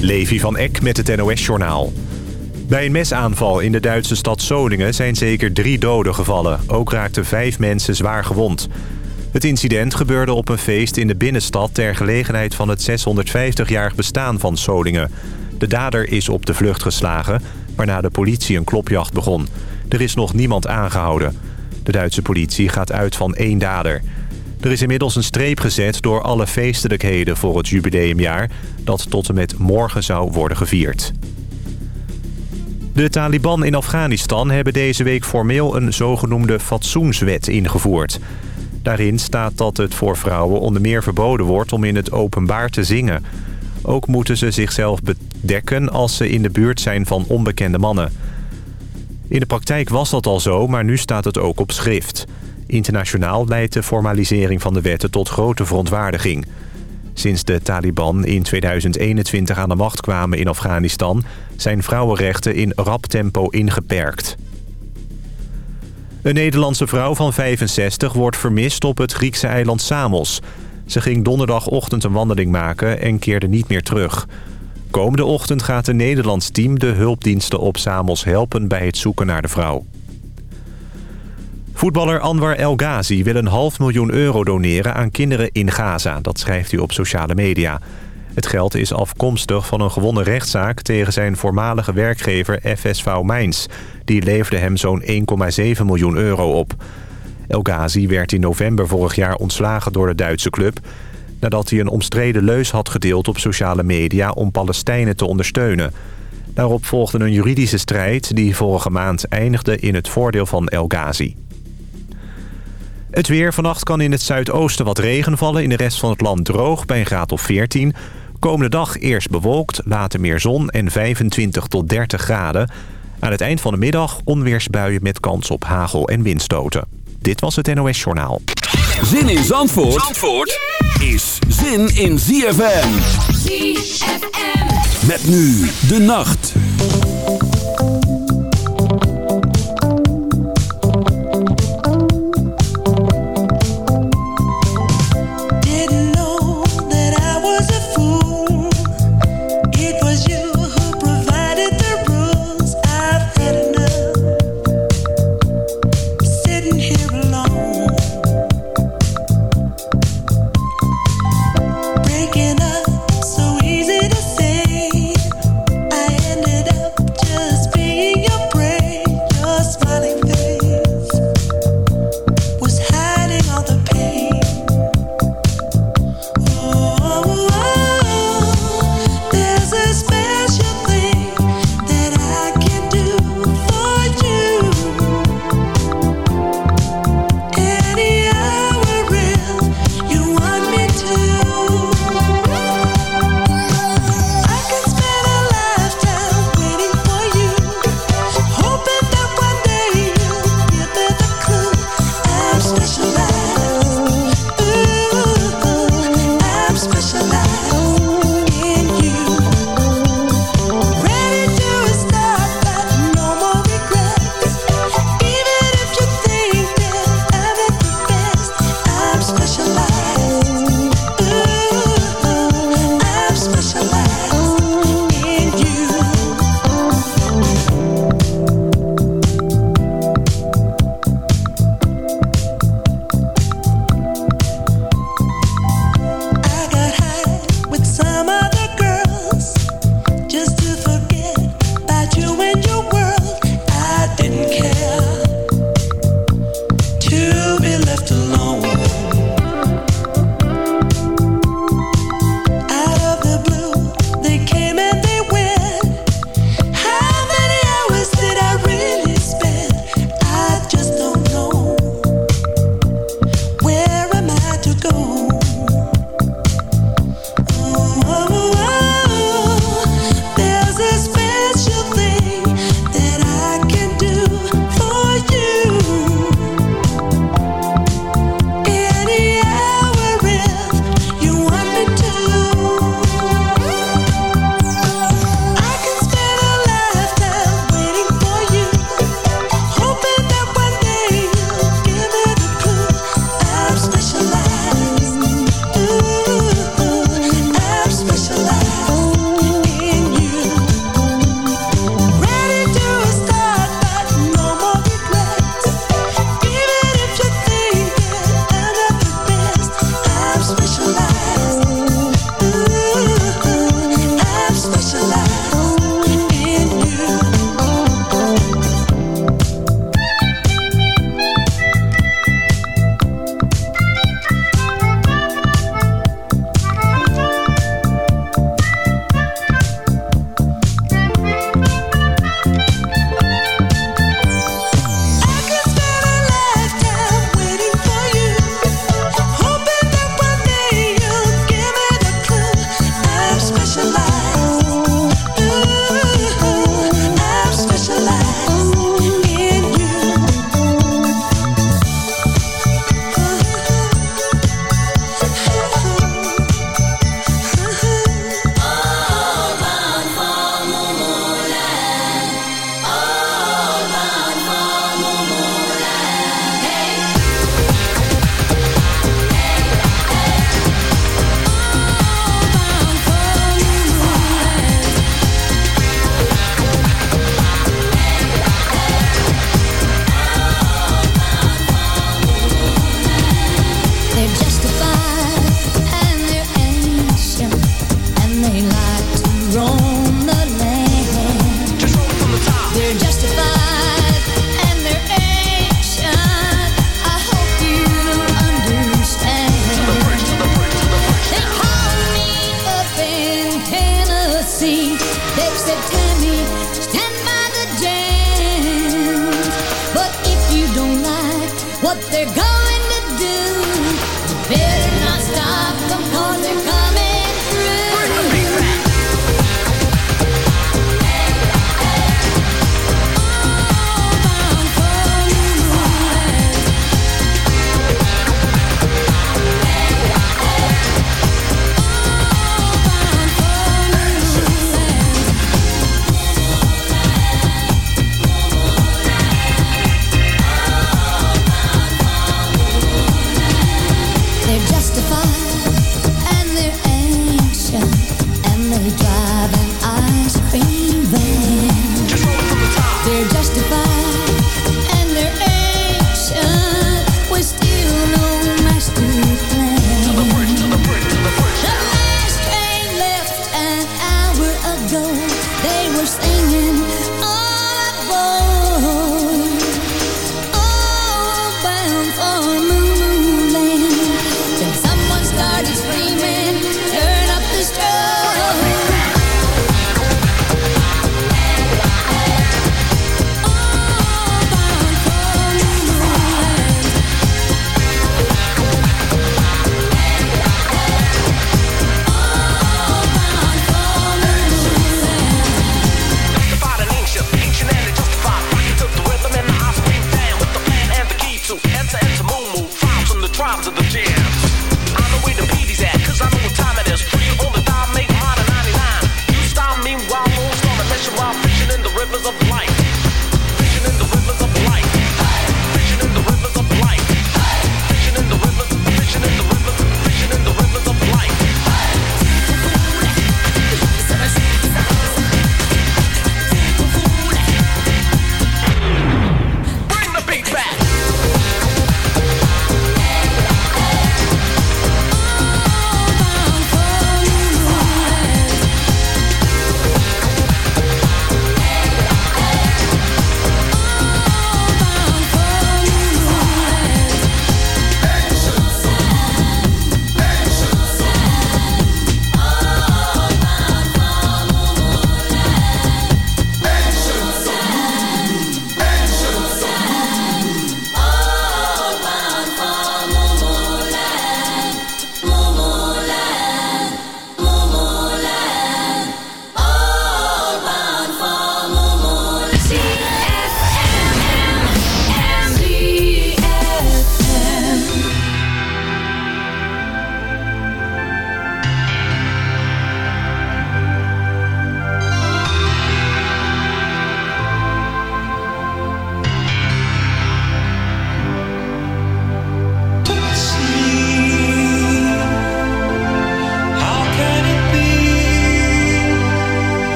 Levi van Eck met het NOS-journaal. Bij een mesaanval in de Duitse stad Solingen zijn zeker drie doden gevallen. Ook raakten vijf mensen zwaar gewond. Het incident gebeurde op een feest in de binnenstad... ter gelegenheid van het 650-jarig bestaan van Solingen. De dader is op de vlucht geslagen, waarna de politie een klopjacht begon. Er is nog niemand aangehouden. De Duitse politie gaat uit van één dader... Er is inmiddels een streep gezet door alle feestelijkheden voor het jubileumjaar... dat tot en met morgen zou worden gevierd. De Taliban in Afghanistan hebben deze week formeel een zogenoemde fatsoenswet ingevoerd. Daarin staat dat het voor vrouwen onder meer verboden wordt om in het openbaar te zingen. Ook moeten ze zichzelf bedekken als ze in de buurt zijn van onbekende mannen. In de praktijk was dat al zo, maar nu staat het ook op schrift... Internationaal leidt de formalisering van de wetten tot grote verontwaardiging. Sinds de Taliban in 2021 aan de macht kwamen in Afghanistan... zijn vrouwenrechten in rap tempo ingeperkt. Een Nederlandse vrouw van 65 wordt vermist op het Griekse eiland Samos. Ze ging donderdagochtend een wandeling maken en keerde niet meer terug. Komende ochtend gaat een Nederlands team de hulpdiensten op Samos helpen bij het zoeken naar de vrouw. Voetballer Anwar El Ghazi wil een half miljoen euro doneren aan kinderen in Gaza. Dat schrijft hij op sociale media. Het geld is afkomstig van een gewonnen rechtszaak tegen zijn voormalige werkgever FSV Mijns. Die leverde hem zo'n 1,7 miljoen euro op. El Ghazi werd in november vorig jaar ontslagen door de Duitse club... nadat hij een omstreden leus had gedeeld op sociale media om Palestijnen te ondersteunen. Daarop volgde een juridische strijd die vorige maand eindigde in het voordeel van El Ghazi. Het weer. Vannacht kan in het zuidoosten wat regen vallen. In de rest van het land droog bij een graad of 14. Komende dag eerst bewolkt, later meer zon en 25 tot 30 graden. Aan het eind van de middag onweersbuien met kans op hagel en windstoten. Dit was het NOS Journaal. Zin in Zandvoort, Zandvoort is zin in ZFM. ZFM. Met nu de nacht.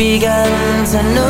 began to know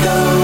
go.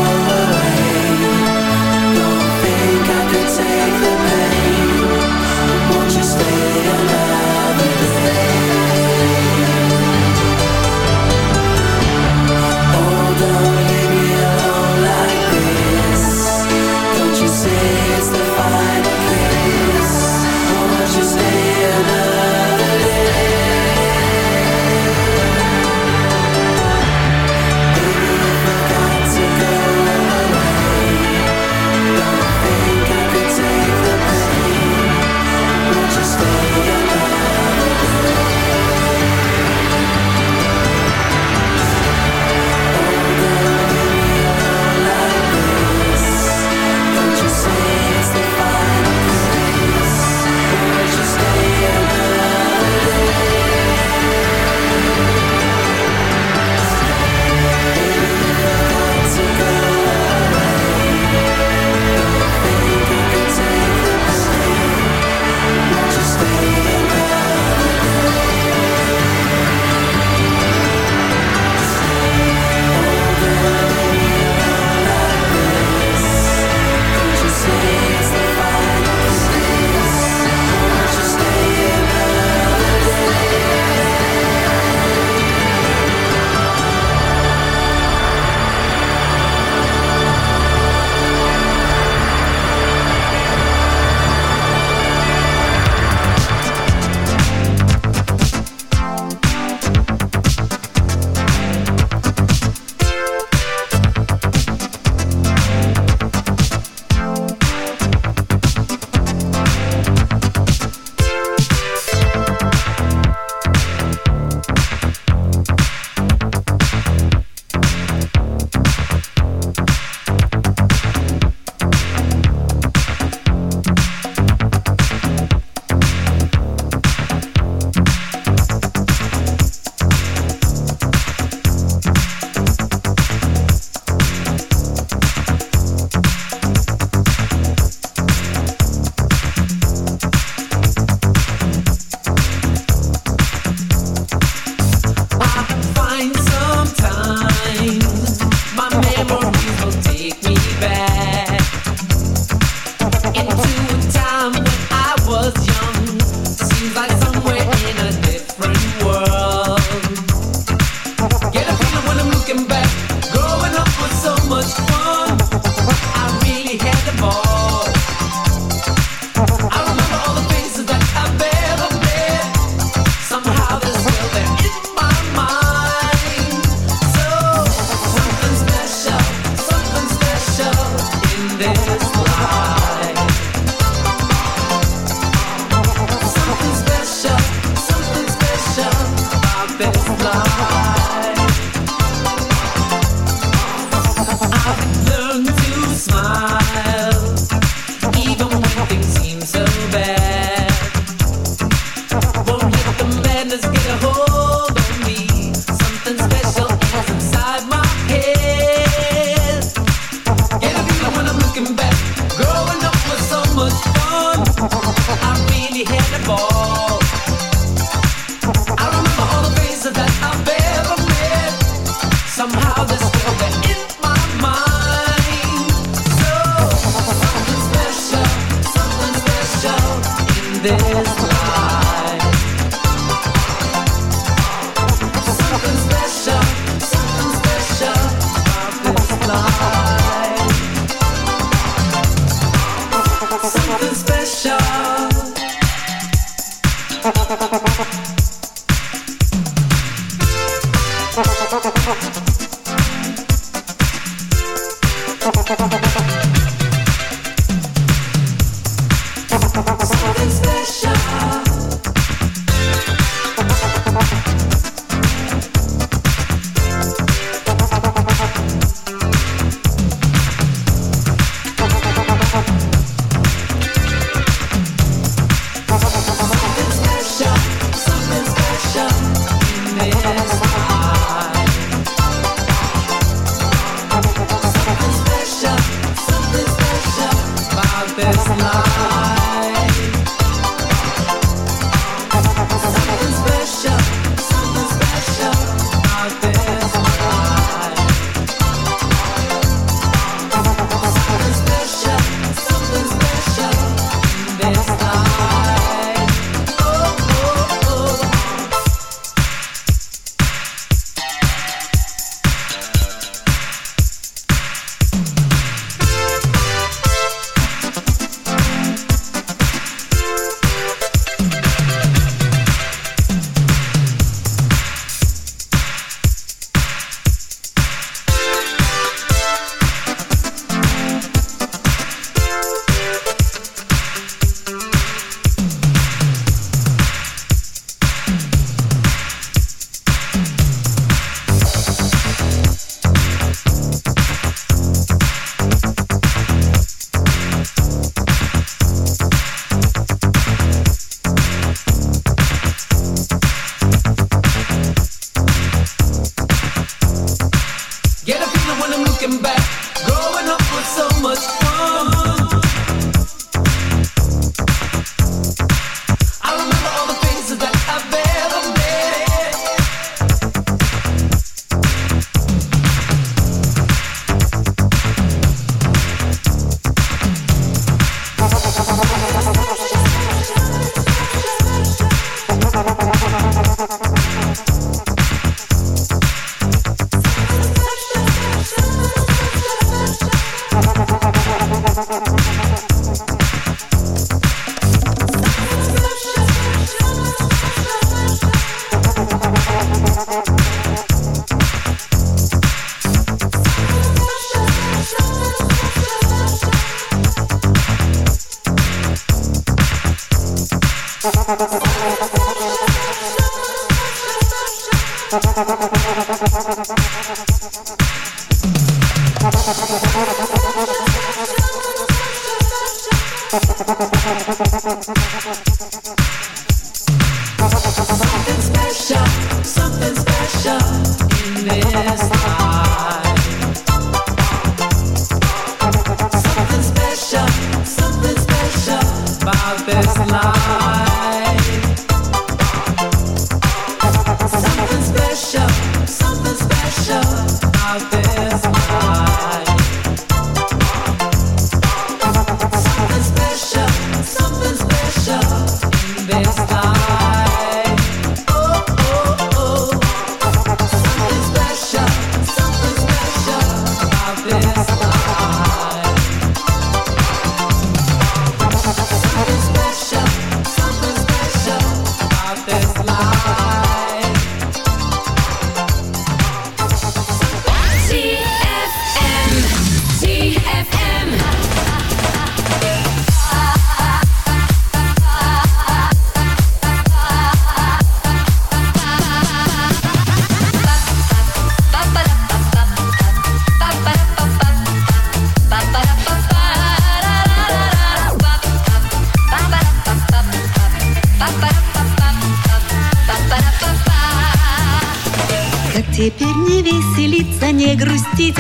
Ha ha ha.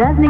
Durazno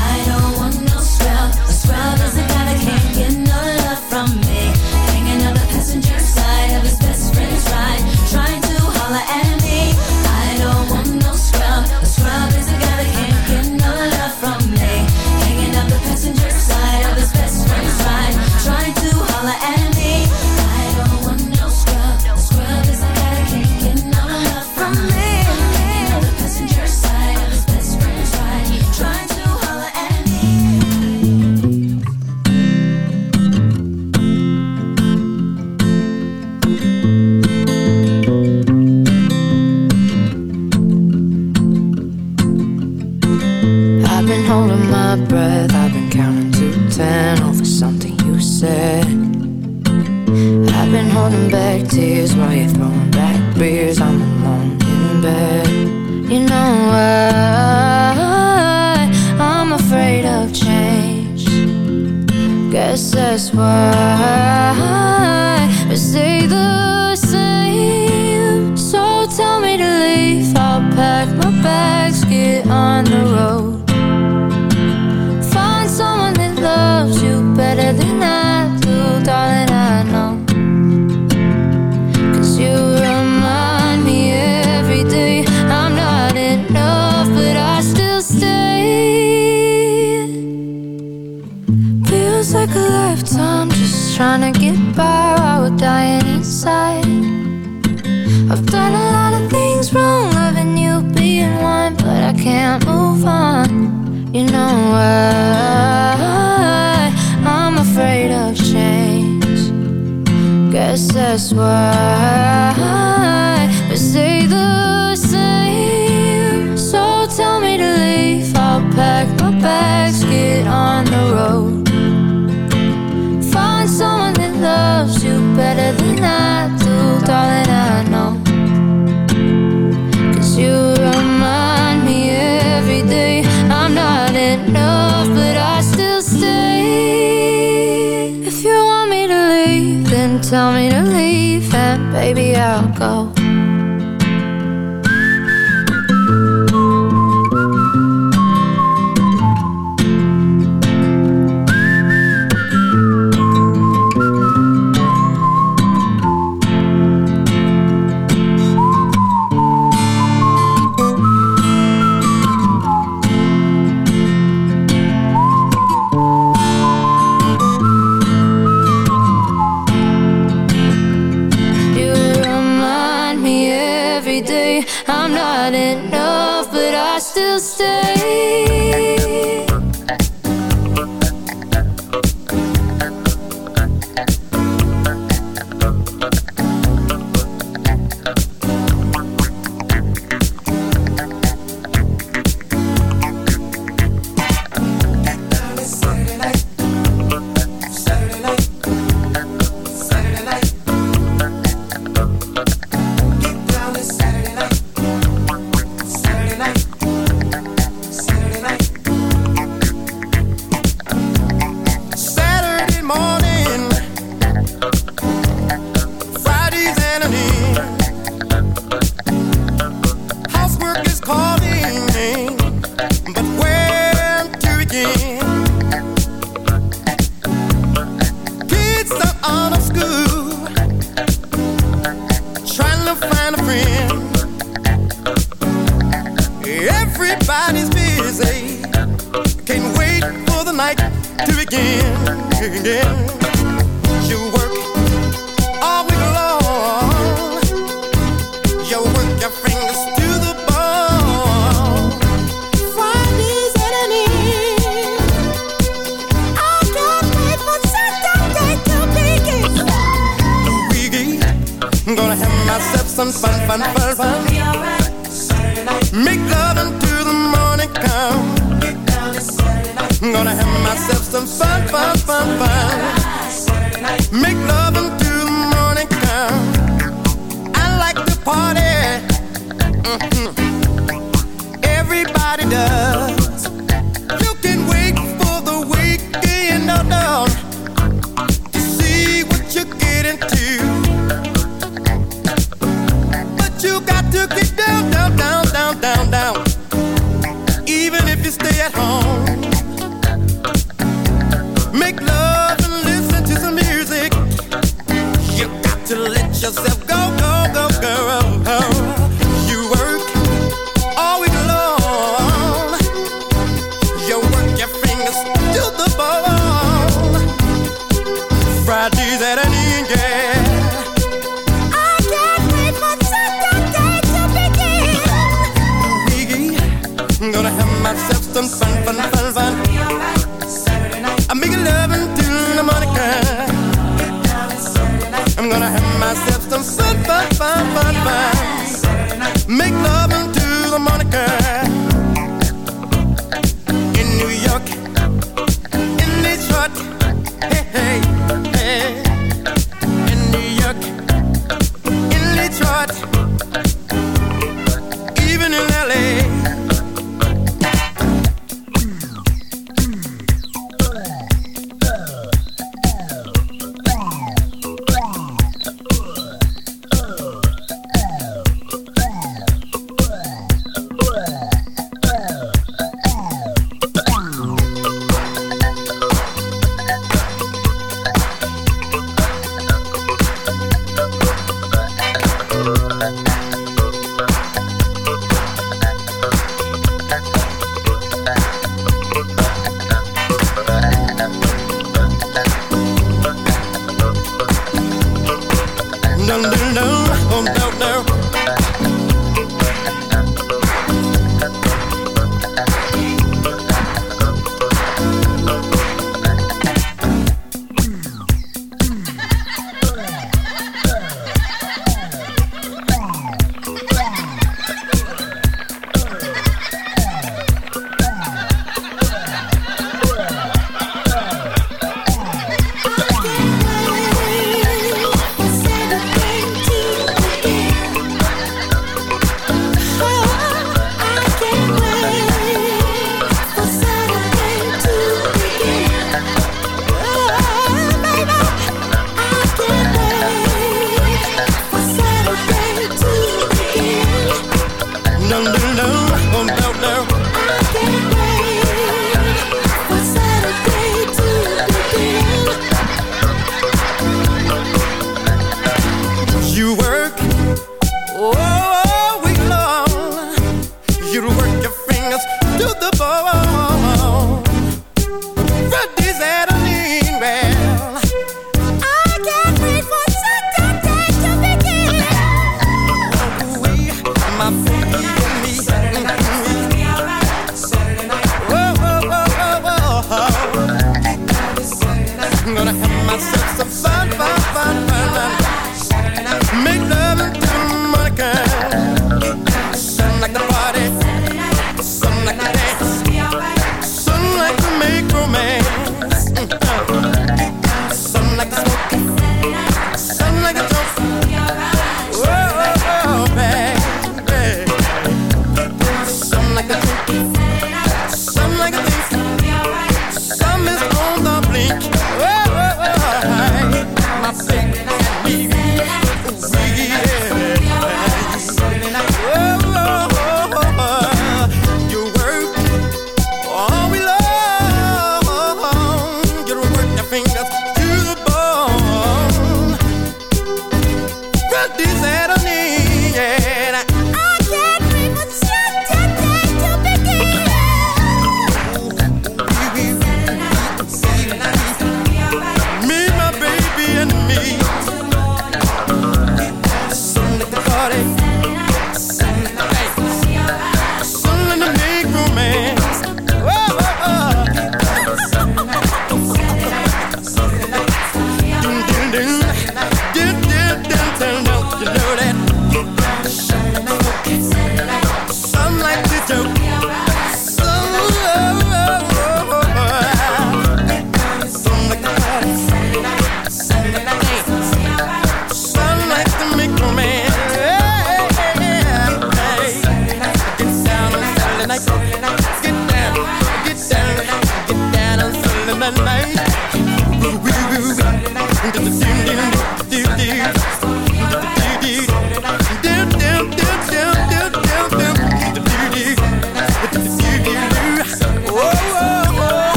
that's why we stay the same. So tell me to leave. I'll pack my bags, get on the road. Find someone that loves you better than I do, darling. I know. Cause you remind me every day I'm not enough, but I still stay. If you want me to leave, then tell me baby, I'll go.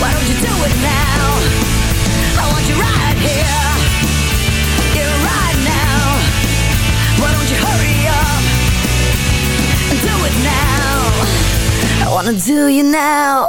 Why don't you do it now? I want you right here. Right now. Why don't you hurry up and do it now? I wanna do you now.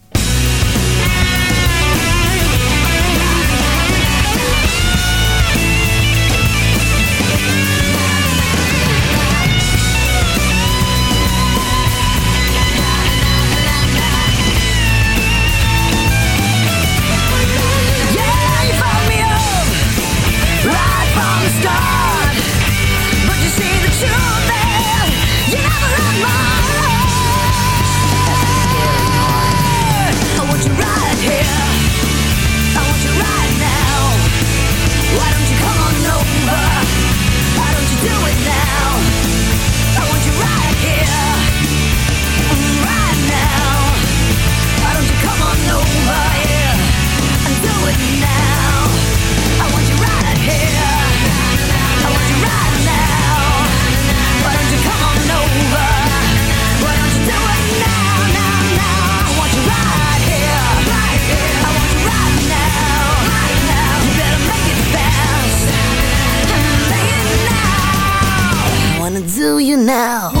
now.